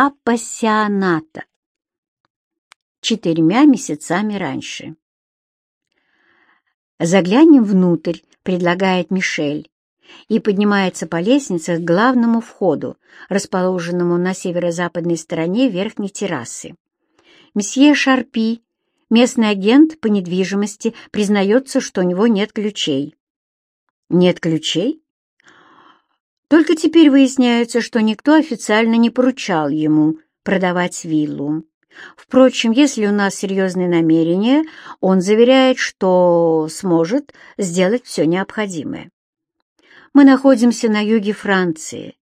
апассионата четырьмя месяцами раньше. «Заглянем внутрь», — предлагает Мишель, и поднимается по лестнице к главному входу, расположенному на северо-западной стороне верхней террасы. Месье Шарпи, местный агент по недвижимости, признается, что у него нет ключей. Нет ключей? Только теперь выясняется, что никто официально не поручал ему продавать виллу. Впрочем, если у нас серьезные намерения, он заверяет, что сможет сделать все необходимое. Мы находимся на юге Франции,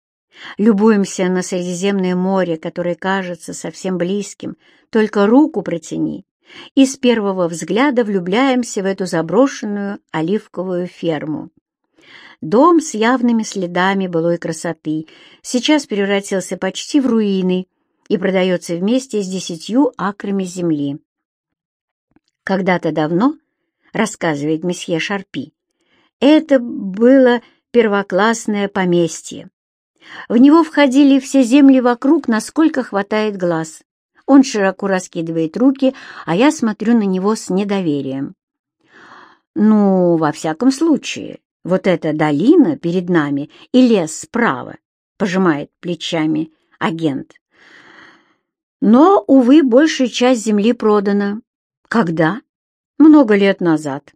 любуемся на Средиземное море, которое кажется совсем близким, только руку протяни, и с первого взгляда влюбляемся в эту заброшенную оливковую ферму. Дом с явными следами былой красоты сейчас превратился почти в руины и продается вместе с десятью акрами земли. Когда-то давно, рассказывает месье Шарпи, это было первоклассное поместье. В него входили все земли вокруг, насколько хватает глаз. Он широко раскидывает руки, а я смотрю на него с недоверием. Ну, во всяком случае, вот эта долина перед нами и лес справа, пожимает плечами агент. Но, увы, большая часть земли продана. Когда? Много лет назад.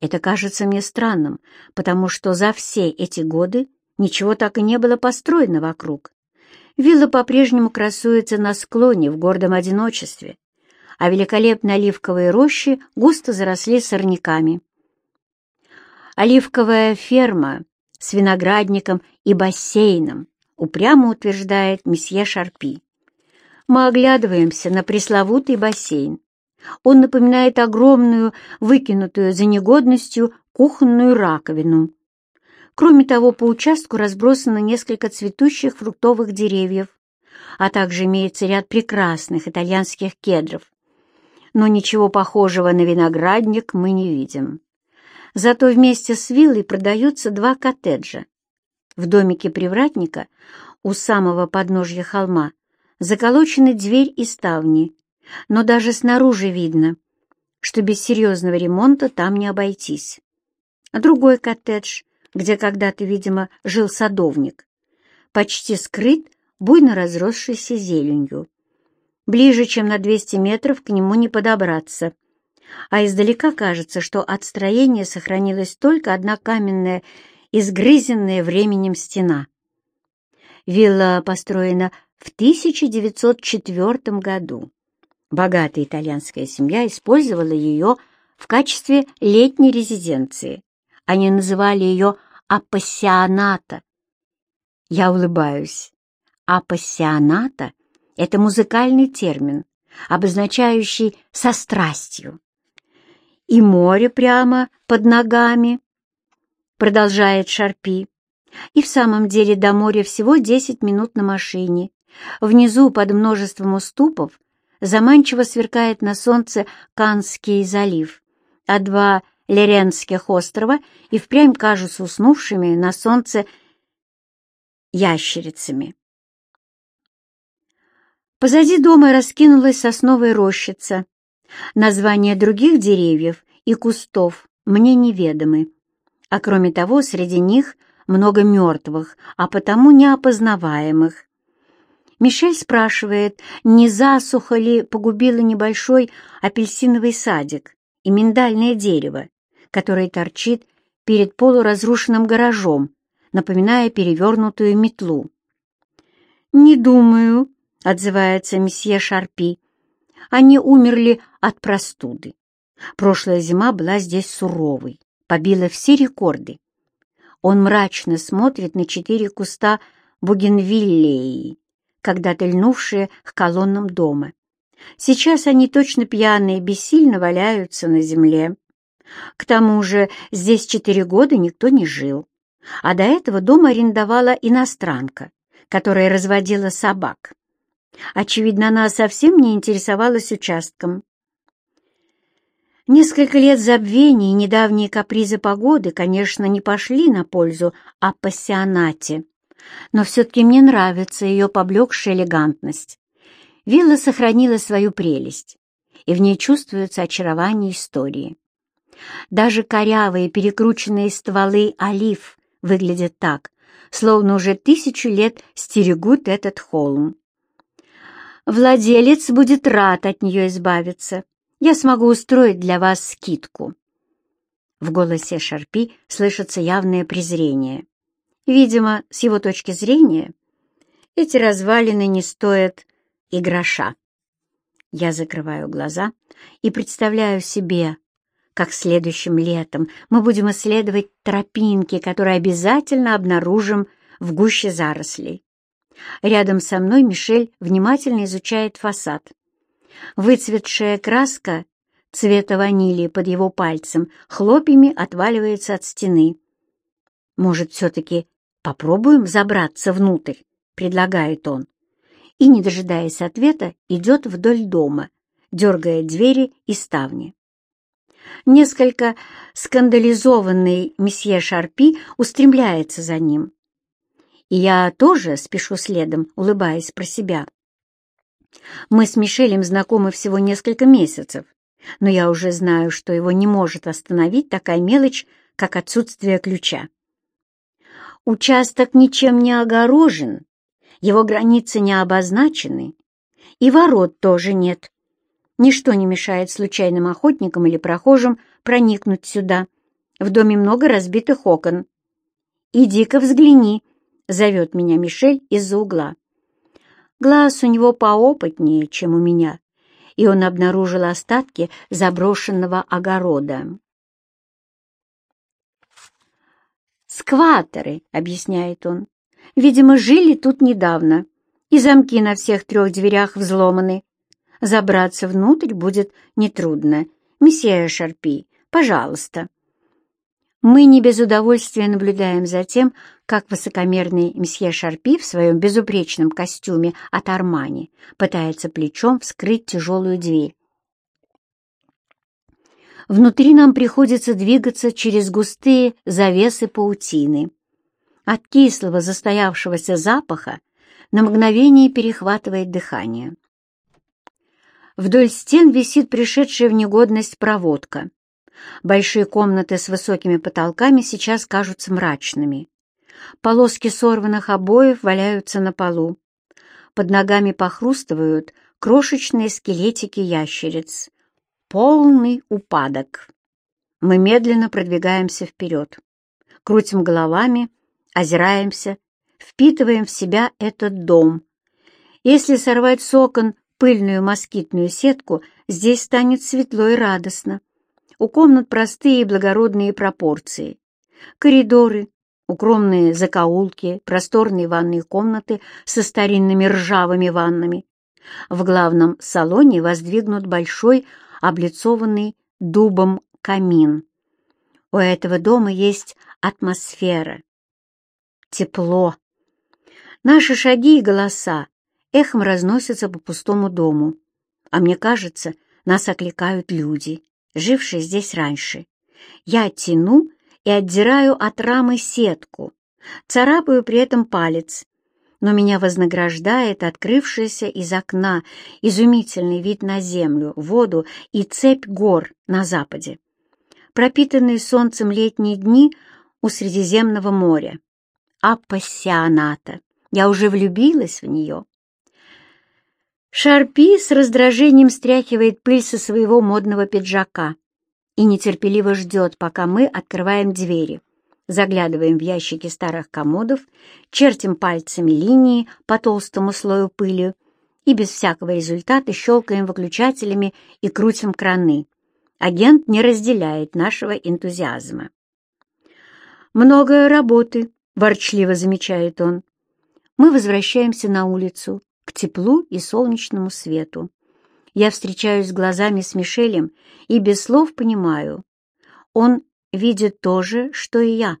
Это кажется мне странным, потому что за все эти годы ничего так и не было построено вокруг. Вилла по-прежнему красуется на склоне в гордом одиночестве, а великолепные оливковые рощи густо заросли сорняками. Оливковая ферма с виноградником и бассейном, упрямо утверждает месье Шарпи. Мы оглядываемся на пресловутый бассейн. Он напоминает огромную, выкинутую за негодностью кухонную раковину. Кроме того, по участку разбросано несколько цветущих фруктовых деревьев, а также имеется ряд прекрасных итальянских кедров. Но ничего похожего на виноградник мы не видим. Зато вместе с виллой продаются два коттеджа. В домике привратника у самого подножья холма заколочены дверь и ставни, но даже снаружи видно, что без серьезного ремонта там не обойтись. А другой коттедж, где когда-то, видимо, жил садовник, почти скрыт буйно разросшейся зеленью. Ближе, чем на 200 метров, к нему не подобраться, а издалека кажется, что от строения сохранилась только одна каменная, изгрызенная временем стена. Вилла построена в 1904 году богатая итальянская семья использовала ее в качестве летней резиденции. Они называли ее апассионата. Я улыбаюсь. Апассионата — это музыкальный термин, обозначающий «со страстью». И море прямо под ногами, продолжает Шарпи. И в самом деле до моря всего 10 минут на машине. Внизу, под множеством уступов, заманчиво сверкает на солнце Канский залив, а два Леренских острова и впрямь кажутся уснувшими на солнце ящерицами. Позади дома раскинулась сосновая рощица. Названия других деревьев и кустов мне неведомы, а кроме того, среди них много мертвых, а потому неопознаваемых. Мишель спрашивает, не засуха ли погубила небольшой апельсиновый садик и миндальное дерево, которое торчит перед полуразрушенным гаражом, напоминая перевернутую метлу. «Не думаю», — отзывается месье Шарпи. «Они умерли от простуды. Прошлая зима была здесь суровой, побила все рекорды. Он мрачно смотрит на четыре куста бугенвиллеи, когда-то льнувшие к колоннам дома. Сейчас они точно пьяные бессильно валяются на земле. К тому же здесь четыре года никто не жил, а до этого дом арендовала иностранка, которая разводила собак. Очевидно, она совсем не интересовалась участком. Несколько лет забвения и недавние капризы погоды, конечно, не пошли на пользу апассионате, но все-таки мне нравится ее поблекшая элегантность. Вилла сохранила свою прелесть, и в ней чувствуется очарование истории. Даже корявые перекрученные стволы олив выглядят так, словно уже тысячу лет стерегут этот холм. Владелец будет рад от нее избавиться. Я смогу устроить для вас скидку. В голосе Шарпи слышится явное презрение. Видимо, с его точки зрения, эти развалины не стоят и гроша. Я закрываю глаза и представляю себе, как следующим летом мы будем исследовать тропинки, которые обязательно обнаружим в гуще зарослей. Рядом со мной Мишель внимательно изучает фасад. Выцветшая краска цвета ванили под его пальцем хлопьями отваливается от стены. «Может, все-таки попробуем забраться внутрь?» — предлагает он. И, не дожидаясь ответа, идет вдоль дома, дергая двери и ставни. Несколько скандализованный месье Шарпи устремляется за ним. Я тоже спешу следом, улыбаясь про себя. Мы с Мишелем знакомы всего несколько месяцев, но я уже знаю, что его не может остановить такая мелочь, как отсутствие ключа. Участок ничем не огорожен, его границы не обозначены, и ворот тоже нет. Ничто не мешает случайным охотникам или прохожим проникнуть сюда. В доме много разбитых окон. «Иди-ка взгляни», — зовет меня Мишель из-за угла. Глаз у него поопытнее, чем у меня и он обнаружил остатки заброшенного огорода. «Скваторы», — объясняет он, — «видимо, жили тут недавно, и замки на всех трех дверях взломаны. Забраться внутрь будет нетрудно. Месье Шарпи, пожалуйста». Мы не без удовольствия наблюдаем за тем, как высокомерный месье Шарпи в своем безупречном костюме от Армани пытается плечом вскрыть тяжелую дверь. Внутри нам приходится двигаться через густые завесы паутины. От кислого застоявшегося запаха на мгновение перехватывает дыхание. Вдоль стен висит пришедшая в негодность проводка. Большие комнаты с высокими потолками сейчас кажутся мрачными. Полоски сорванных обоев валяются на полу. Под ногами похрустывают крошечные скелетики ящериц. Полный упадок. Мы медленно продвигаемся вперед. Крутим головами, озираемся, впитываем в себя этот дом. Если сорвать с окон пыльную москитную сетку, здесь станет светло и радостно. У комнат простые и благородные пропорции. Коридоры, укромные закоулки, просторные ванные комнаты со старинными ржавыми ваннами. В главном салоне воздвигнут большой, облицованный дубом камин. У этого дома есть атмосфера, тепло. Наши шаги и голоса эхом разносятся по пустому дому, а мне кажется, нас окликают люди живший здесь раньше. Я тяну и отдираю от рамы сетку, царапаю при этом палец, но меня вознаграждает открывшийся из окна изумительный вид на землю, воду и цепь гор на западе. Пропитанные солнцем летние дни у Средиземного моря. Апассионата. Я уже влюбилась в нее. Шарпи с раздражением стряхивает пыль со своего модного пиджака и нетерпеливо ждет, пока мы открываем двери, заглядываем в ящики старых комодов, чертим пальцами линии по толстому слою пыли и без всякого результата щелкаем выключателями и крутим краны. Агент не разделяет нашего энтузиазма. «Много работы», — ворчливо замечает он. Мы возвращаемся на улицу, к теплу и солнечному свету. Я встречаюсь глазами с Мишелем и без слов понимаю. Он видит то же, что и я.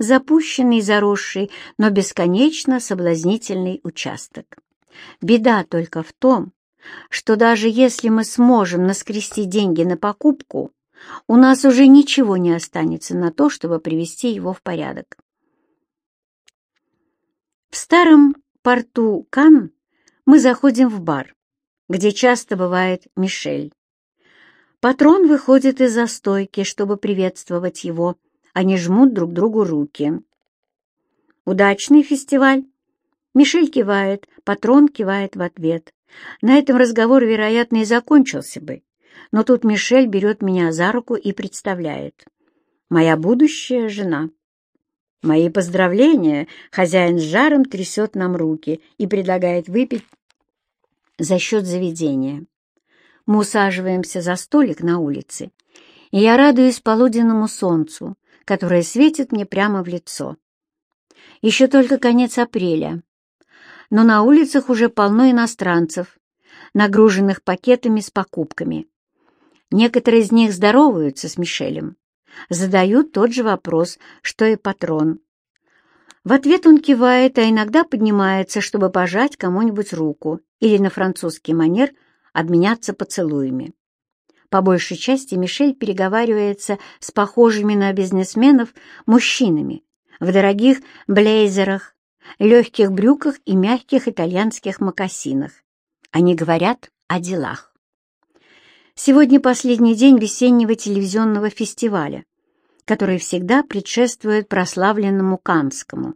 Запущенный, заросший, но бесконечно соблазнительный участок. Беда только в том, что даже если мы сможем наскрести деньги на покупку, у нас уже ничего не останется на то, чтобы привести его в порядок. В старом порту Кан мы заходим в бар, где часто бывает Мишель. Патрон выходит из-за стойки, чтобы приветствовать его. Они жмут друг другу руки. «Удачный фестиваль!» Мишель кивает, патрон кивает в ответ. На этом разговор, вероятно, и закончился бы. Но тут Мишель берет меня за руку и представляет. «Моя будущая жена». «Мои поздравления!» Хозяин с жаром трясет нам руки и предлагает выпить за счет заведения. Мы усаживаемся за столик на улице, и я радуюсь полуденному солнцу, которое светит мне прямо в лицо. Еще только конец апреля, но на улицах уже полно иностранцев, нагруженных пакетами с покупками. Некоторые из них здороваются с Мишелем, задают тот же вопрос, что и патрон. В ответ он кивает, а иногда поднимается, чтобы пожать кому-нибудь руку или на французский манер обменяться поцелуями. По большей части Мишель переговаривается с похожими на бизнесменов мужчинами в дорогих блейзерах, легких брюках и мягких итальянских мокасинах. Они говорят о делах. Сегодня последний день весеннего телевизионного фестиваля, который всегда предшествует прославленному Канскому.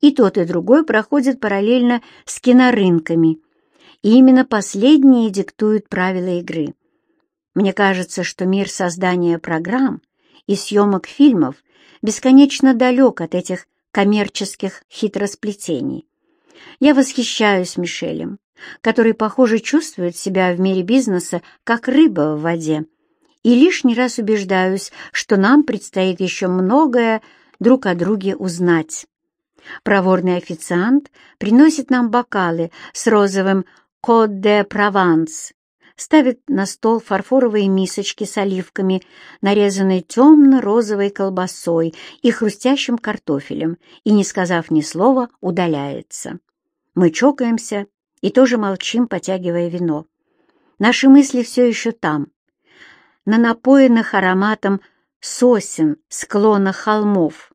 И тот, и другой проходят параллельно с кинорынками, и именно последние диктуют правила игры. Мне кажется, что мир создания программ и съемок фильмов бесконечно далек от этих коммерческих хитросплетений. Я восхищаюсь Мишелем, который, похоже, чувствует себя в мире бизнеса как рыба в воде, и лишний раз убеждаюсь, что нам предстоит еще многое друг о друге узнать. Проворный официант приносит нам бокалы с розовым «Код де Прованс», ставит на стол фарфоровые мисочки с оливками, нарезанной темно-розовой колбасой и хрустящим картофелем, и, не сказав ни слова, удаляется. Мы чокаемся и тоже молчим, потягивая вино. Наши мысли все еще там, на напоенных ароматом сосен склонах холмов,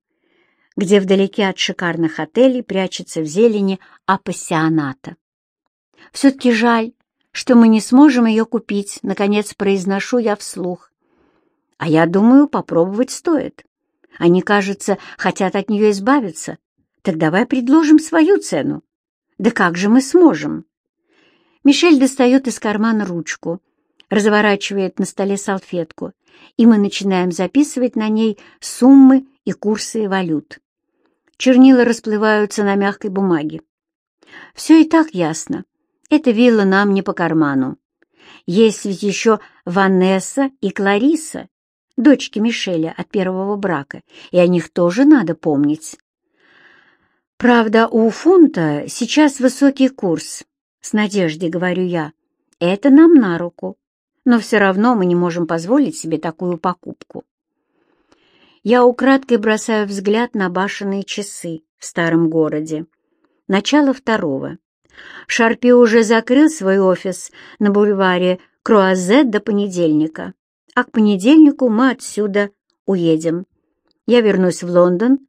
где вдалеке от шикарных отелей прячется в зелени апассионата. Все-таки жаль, что мы не сможем ее купить, наконец произношу я вслух. А я думаю, попробовать стоит. Они, кажется, хотят от нее избавиться. Так давай предложим свою цену. Да как же мы сможем? Мишель достает из кармана ручку, разворачивает на столе салфетку, и мы начинаем записывать на ней суммы и курсы валют. Чернила расплываются на мягкой бумаге. Все и так ясно. Эта вилла нам не по карману. Есть ведь еще Ванесса и Клариса, дочки Мишеля от первого брака, и о них тоже надо помнить. Правда, у фунта сейчас высокий курс, с надеждой говорю я. Это нам на руку, но все равно мы не можем позволить себе такую покупку. Я украдкой бросаю взгляд на башенные часы в старом городе. Начало второго. Шарпи уже закрыл свой офис на бульваре Круазет до понедельника, а к понедельнику мы отсюда уедем. Я вернусь в Лондон,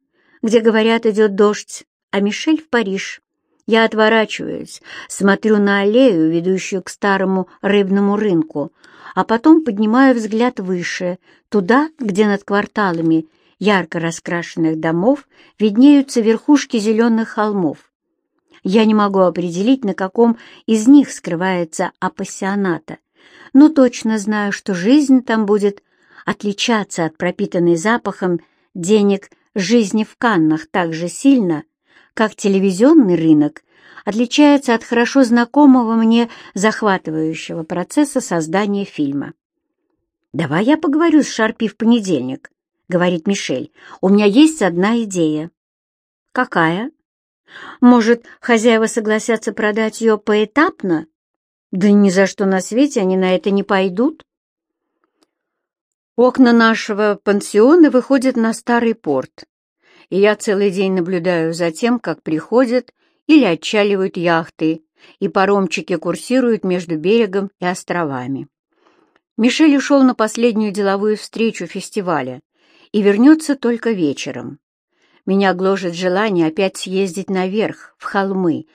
где, говорят, идет дождь, а Мишель в Париж. Я отворачиваюсь, смотрю на аллею, ведущую к старому рыбному рынку, а потом поднимаю взгляд выше, туда, где над кварталами ярко раскрашенных домов виднеются верхушки зеленых холмов. Я не могу определить, на каком из них скрывается апассионата, но точно знаю, что жизнь там будет отличаться от пропитанной запахом денег жизни в Каннах так же сильно, как телевизионный рынок отличается от хорошо знакомого мне захватывающего процесса создания фильма. «Давай я поговорю с Шарпи в понедельник», — говорит Мишель. «У меня есть одна идея». «Какая?» Может, хозяева согласятся продать ее поэтапно? Да ни за что на свете они на это не пойдут. Окна нашего пансиона выходят на старый порт, и я целый день наблюдаю за тем, как приходят или отчаливают яхты, и паромчики курсируют между берегом и островами. Мишель ушел на последнюю деловую встречу фестиваля и вернется только вечером. Меня гложет желание опять съездить наверх, в холмы,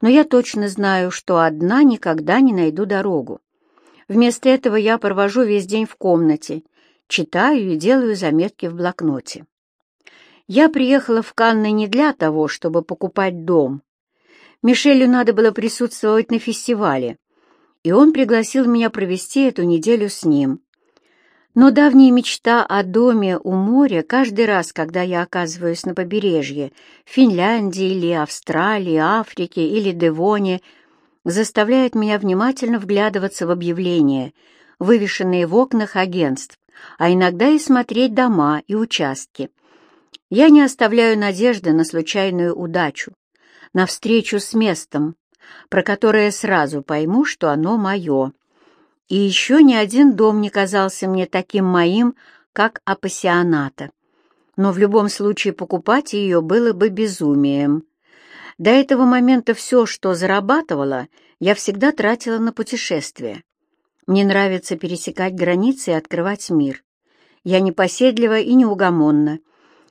но я точно знаю, что одна никогда не найду дорогу. Вместо этого я провожу весь день в комнате, читаю и делаю заметки в блокноте. Я приехала в Канны не для того, чтобы покупать дом. Мишелю надо было присутствовать на фестивале, и он пригласил меня провести эту неделю с ним. Но давняя мечта о доме у моря каждый раз, когда я оказываюсь на побережье, Финляндии или Австралии, Африке или Девоне, заставляет меня внимательно вглядываться в объявления, вывешенные в окнах агентств, а иногда и смотреть дома и участки. Я не оставляю надежды на случайную удачу, на встречу с местом, про которое сразу пойму, что оно мое. И еще ни один дом не казался мне таким моим, как апассионата. Но в любом случае покупать ее было бы безумием. До этого момента все, что зарабатывала, я всегда тратила на путешествия. Мне нравится пересекать границы и открывать мир. Я непоседлива и неугомонна.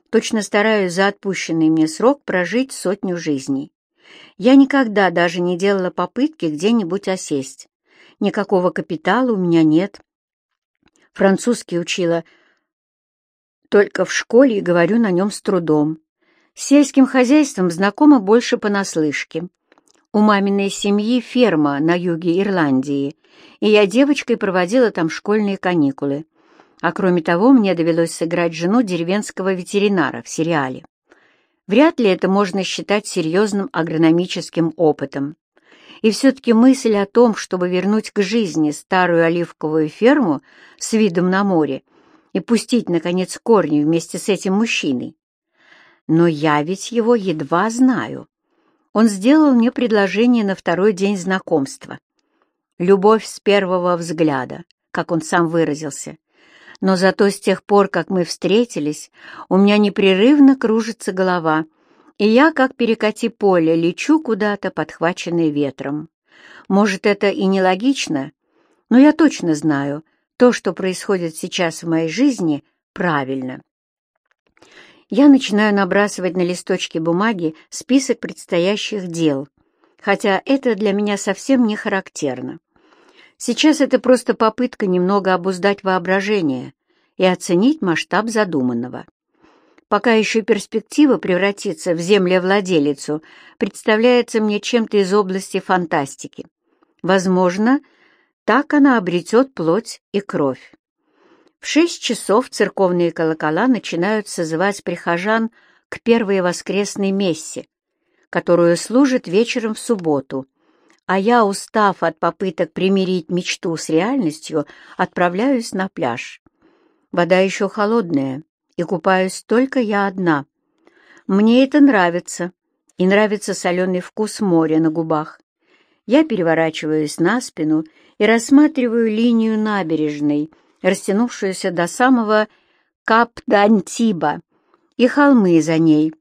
Точно стараюсь за отпущенный мне срок прожить сотню жизней. Я никогда даже не делала попытки где-нибудь осесть. Никакого капитала у меня нет. Французский учила только в школе и говорю на нем с трудом. С сельским хозяйством знакома больше понаслышке. У маминой семьи ферма на юге Ирландии, и я девочкой проводила там школьные каникулы. А кроме того, мне довелось сыграть жену деревенского ветеринара в сериале. Вряд ли это можно считать серьезным агрономическим опытом. И все-таки мысль о том, чтобы вернуть к жизни старую оливковую ферму с видом на море и пустить, наконец, корни вместе с этим мужчиной, но я ведь его едва знаю. Он сделал мне предложение на второй день знакомства. Любовь с первого взгляда, как он сам выразился. Но зато с тех пор, как мы встретились, у меня непрерывно кружится голова, и я, как перекати поле, лечу куда-то, подхваченный ветром. Может, это и нелогично, но я точно знаю, то, что происходит сейчас в моей жизни, правильно я начинаю набрасывать на листочки бумаги список предстоящих дел, хотя это для меня совсем не характерно. Сейчас это просто попытка немного обуздать воображение и оценить масштаб задуманного. Пока еще перспектива превратиться в землевладелицу представляется мне чем-то из области фантастики. Возможно, так она обретет плоть и кровь. В шесть часов церковные колокола начинают созывать прихожан к первой воскресной мессе, которую служат вечером в субботу, а я, устав от попыток примирить мечту с реальностью, отправляюсь на пляж. Вода еще холодная, и купаюсь только я одна. Мне это нравится, и нравится соленый вкус моря на губах. Я переворачиваюсь на спину и рассматриваю линию набережной — растянувшуюся до самого Кап-Дантиба и холмы за ней.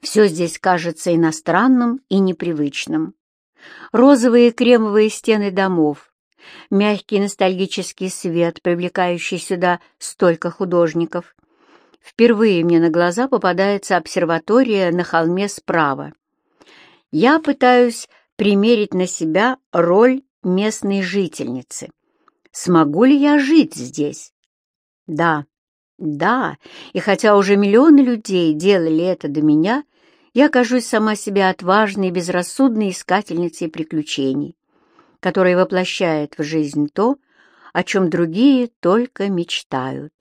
Все здесь кажется иностранным и непривычным. Розовые кремовые стены домов, мягкий ностальгический свет, привлекающий сюда столько художников. Впервые мне на глаза попадается обсерватория на холме справа. Я пытаюсь примерить на себя роль местной жительницы смогу ли я жить здесь? Да, да, и хотя уже миллионы людей делали это до меня, я кажусь сама себе отважной и безрассудной искательницей приключений, которая воплощает в жизнь то, о чем другие только мечтают.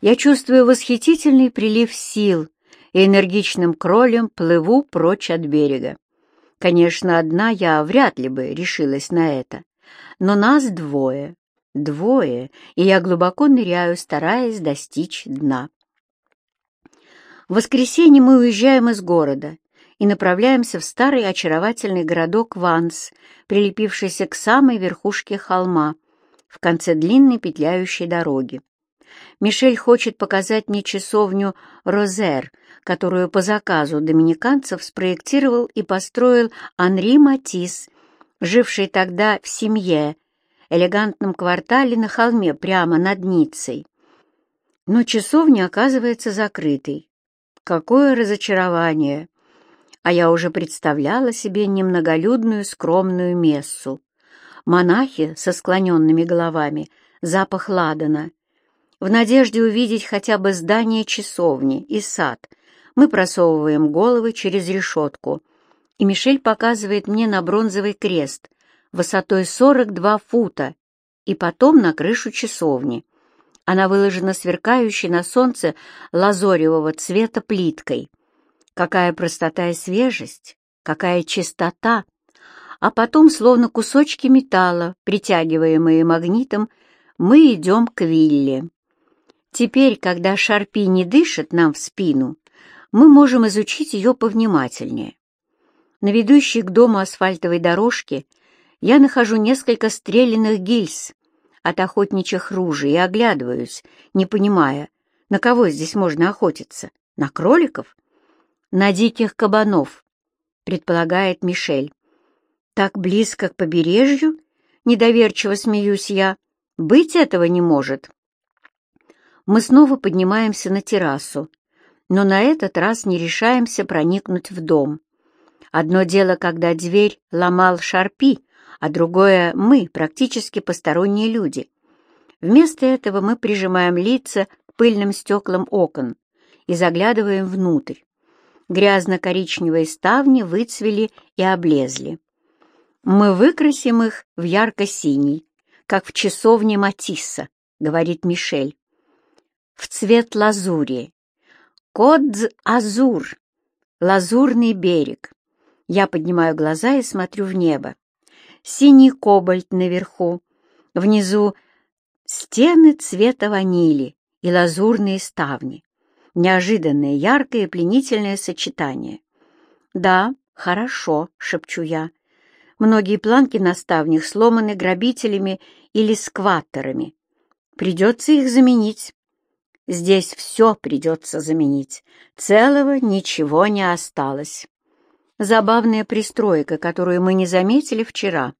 Я чувствую восхитительный прилив сил и энергичным кролем плыву прочь от берега. Конечно, одна я вряд ли бы решилась на это, но нас двое, Двое, и я глубоко ныряю, стараясь достичь дна. В воскресенье мы уезжаем из города и направляемся в старый очаровательный городок Ванс, прилепившийся к самой верхушке холма, в конце длинной петляющей дороги. Мишель хочет показать мне часовню Розер, которую по заказу доминиканцев спроектировал и построил Анри Матис, живший тогда в семье элегантном квартале на холме прямо над Ниццей. Но часовня оказывается закрытой. Какое разочарование! А я уже представляла себе немноголюдную скромную мессу. Монахи со склоненными головами, запах ладана. В надежде увидеть хотя бы здание часовни и сад, мы просовываем головы через решетку, и Мишель показывает мне на бронзовый крест высотой 42 фута и потом на крышу часовни. Она выложена сверкающей на солнце лазоревого цвета плиткой. Какая простота и свежесть, какая чистота! А потом, словно кусочки металла, притягиваемые магнитом, мы идем к вилле. Теперь, когда Шарпи не дышит нам в спину, мы можем изучить ее повнимательнее. На ведущей к дому асфальтовой дорожке я нахожу несколько стрелянных гильз от охотничьих ружей и оглядываюсь, не понимая, на кого здесь можно охотиться. На кроликов? На диких кабанов, предполагает Мишель. Так близко к побережью? Недоверчиво смеюсь я. Быть этого не может. Мы снова поднимаемся на террасу, но на этот раз не решаемся проникнуть в дом. Одно дело, когда дверь ломал Шарпи, а другое — мы, практически посторонние люди. Вместо этого мы прижимаем лица к пыльным стеклам окон и заглядываем внутрь. Грязно-коричневые ставни выцвели и облезли. «Мы выкрасим их в ярко-синий, как в часовне Матисса», — говорит Мишель. «В цвет лазури. Кодз-Азур. Лазурный берег. Я поднимаю глаза и смотрю в небо. Синий кобальт наверху. Внизу стены цвета ванили и лазурные ставни. Неожиданное, яркое, пленительное сочетание. «Да, хорошо», — шепчу я. Многие планки на ставнях сломаны грабителями или скваттерами. Придется их заменить. Здесь все придется заменить. Целого ничего не осталось. Забавная пристройка, которую мы не заметили вчера.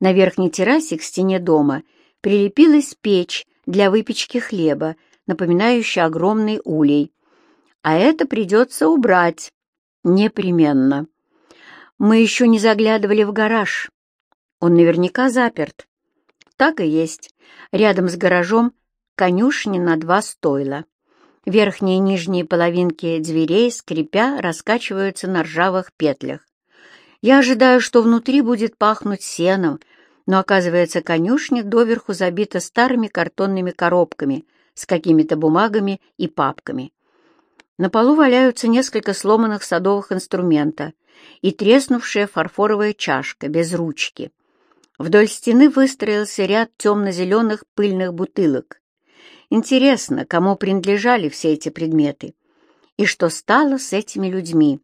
На верхней террасе к стене дома прилепилась печь для выпечки хлеба, напоминающая огромный улей. А это придется убрать. Непременно. Мы еще не заглядывали в гараж. Он наверняка заперт. Так и есть. Рядом с гаражом конюшни на два стойла. Верхние и нижние половинки дверей, скрипя, раскачиваются на ржавых петлях. Я ожидаю, что внутри будет пахнуть сеном, но, оказывается, конюшня доверху забита старыми картонными коробками с какими-то бумагами и папками. На полу валяются несколько сломанных садовых инструмента и треснувшая фарфоровая чашка без ручки. Вдоль стены выстроился ряд темно-зеленых пыльных бутылок. Интересно, кому принадлежали все эти предметы и что стало с этими людьми.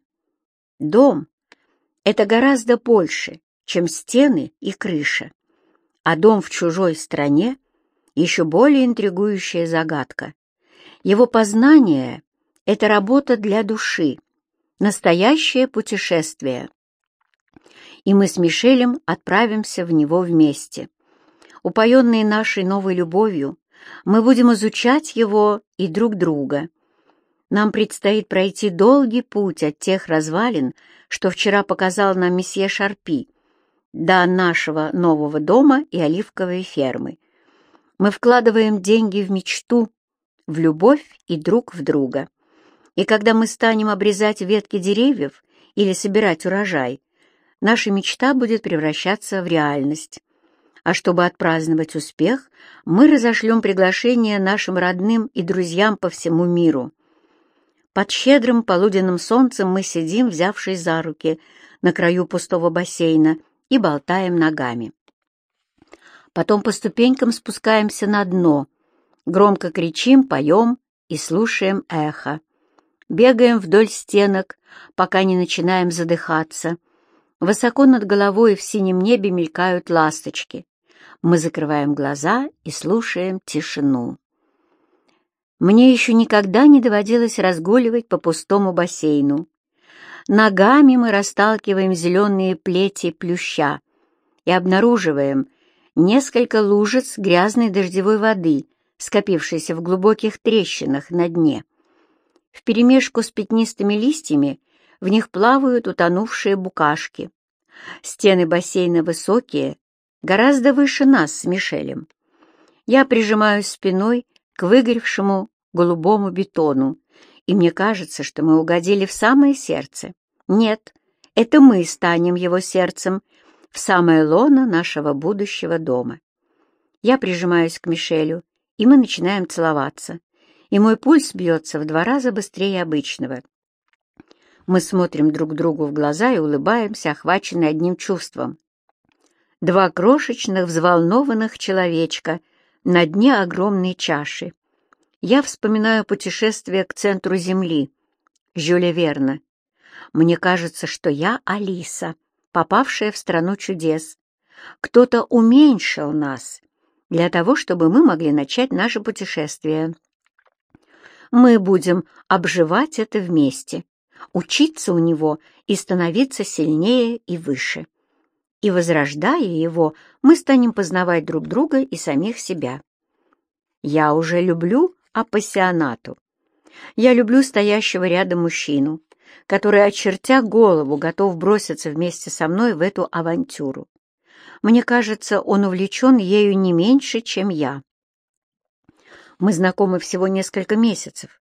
Дом — это гораздо больше, чем стены и крыша. А дом в чужой стране — еще более интригующая загадка. Его познание — это работа для души, настоящее путешествие. И мы с Мишелем отправимся в него вместе. Упоенные нашей новой любовью, мы будем изучать его и друг друга. Нам предстоит пройти долгий путь от тех развалин, что вчера показал нам месье Шарпи, до нашего нового дома и оливковой фермы. Мы вкладываем деньги в мечту, в любовь и друг в друга. И когда мы станем обрезать ветки деревьев или собирать урожай, наша мечта будет превращаться в реальность а чтобы отпраздновать успех, мы разошлем приглашение нашим родным и друзьям по всему миру. Под щедрым полуденным солнцем мы сидим, взявшись за руки, на краю пустого бассейна и болтаем ногами. Потом по ступенькам спускаемся на дно, громко кричим, поем и слушаем эхо. Бегаем вдоль стенок, пока не начинаем задыхаться. Высоко над головой в синем небе мелькают ласточки. Мы закрываем глаза и слушаем тишину. Мне еще никогда не доводилось разгуливать по пустому бассейну. Ногами мы расталкиваем зеленые плети плюща и обнаруживаем несколько лужиц грязной дождевой воды, скопившейся в глубоких трещинах на дне. Вперемешку с пятнистыми листьями в них плавают утонувшие букашки. Стены бассейна высокие, гораздо выше нас с Мишелем. Я прижимаюсь спиной к выгоревшему голубому бетону, и мне кажется, что мы угодили в самое сердце. Нет, это мы станем его сердцем, в самое лоно нашего будущего дома. Я прижимаюсь к Мишелю, и мы начинаем целоваться, и мой пульс бьется в два раза быстрее обычного. Мы смотрим друг другу в глаза и улыбаемся, охваченные одним чувством. Два крошечных, взволнованных человечка на дне огромной чаши. Я вспоминаю путешествие к центру Земли, Жюля Верна. Мне кажется, что я Алиса, попавшая в страну чудес. Кто-то уменьшил нас для того, чтобы мы могли начать наше путешествие. Мы будем обживать это вместе, учиться у него и становиться сильнее и выше. И, возрождая его, мы станем познавать друг друга и самих себя. Я уже люблю апассионату. Я люблю стоящего рядом мужчину, который, очертя голову, готов броситься вместе со мной в эту авантюру. Мне кажется, он увлечен ею не меньше, чем я. Мы знакомы всего несколько месяцев,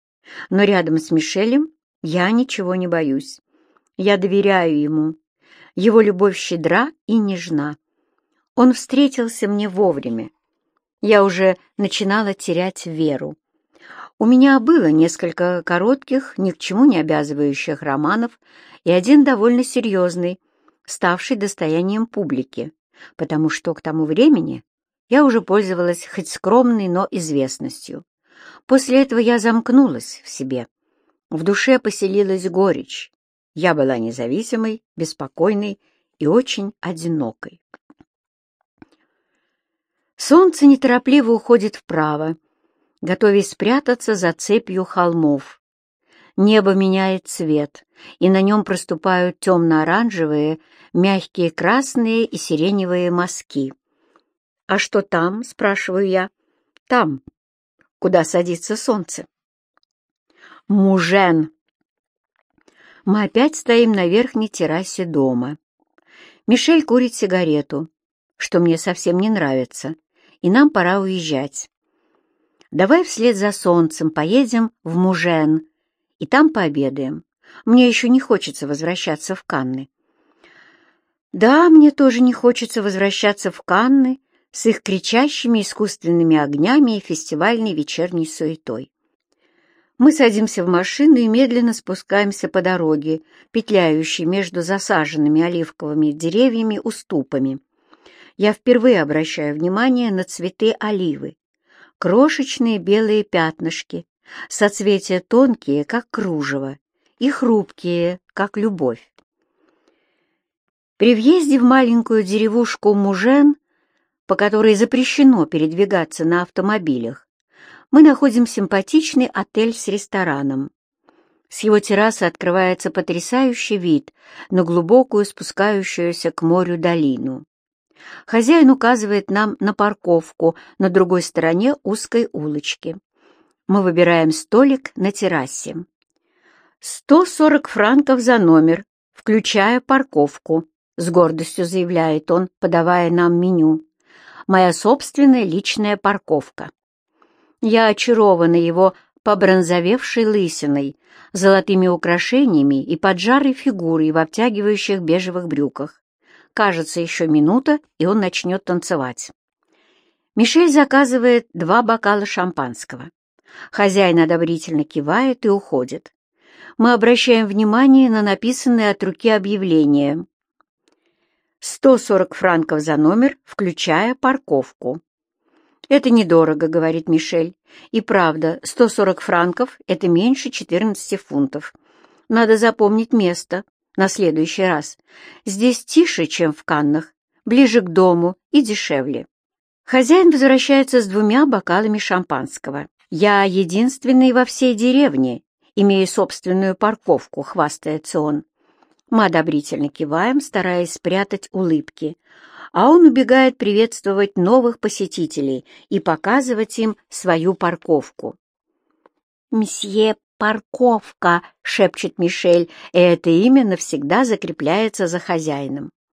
но рядом с Мишелем я ничего не боюсь. Я доверяю ему. Его любовь щедра и нежна. Он встретился мне вовремя. Я уже начинала терять веру. У меня было несколько коротких, ни к чему не обязывающих романов и один довольно серьезный, ставший достоянием публики, потому что к тому времени я уже пользовалась хоть скромной, но известностью. После этого я замкнулась в себе. В душе поселилась горечь. Я была независимой, беспокойной и очень одинокой. Солнце неторопливо уходит вправо, готовясь спрятаться за цепью холмов. Небо меняет цвет, и на нем проступают темно-оранжевые, мягкие красные и сиреневые мазки. «А что там?» — спрашиваю я. «Там, куда садится солнце». Мужен. Мы опять стоим на верхней террасе дома. Мишель курит сигарету, что мне совсем не нравится, и нам пора уезжать. Давай вслед за солнцем поедем в Мужен, и там пообедаем. Мне еще не хочется возвращаться в Канны. Да, мне тоже не хочется возвращаться в Канны с их кричащими искусственными огнями и фестивальной вечерней суетой. Мы садимся в машину и медленно спускаемся по дороге, петляющей между засаженными оливковыми деревьями уступами. Я впервые обращаю внимание на цветы оливы. Крошечные белые пятнышки, соцветия тонкие, как кружево, и хрупкие, как любовь. При въезде в маленькую деревушку Мужен, по которой запрещено передвигаться на автомобилях, мы находим симпатичный отель с рестораном. С его террасы открывается потрясающий вид на глубокую спускающуюся к морю долину. Хозяин указывает нам на парковку на другой стороне узкой улочки. Мы выбираем столик на террасе. 140 франков за номер, включая парковку, с гордостью заявляет он, подавая нам меню. Моя собственная личная парковка. Я очарована его побронзовевшей лысиной, золотыми украшениями и поджарой фигурой в обтягивающих бежевых брюках. Кажется, еще минута, и он начнет танцевать. Мишель заказывает два бокала шампанского. Хозяин одобрительно кивает и уходит. Мы обращаем внимание на написанное от руки объявление. 140 франков за номер, включая парковку. «Это недорого», — говорит Мишель. «И правда, 140 франков — это меньше 14 фунтов. Надо запомнить место на следующий раз. Здесь тише, чем в Каннах, ближе к дому и дешевле». Хозяин возвращается с двумя бокалами шампанского. «Я единственный во всей деревне, имея собственную парковку», — хвастается он. Мы одобрительно киваем, стараясь спрятать улыбки а он убегает приветствовать новых посетителей и показывать им свою парковку. «Мсье «Парковка», — шепчет Мишель, и это имя навсегда закрепляется за хозяином.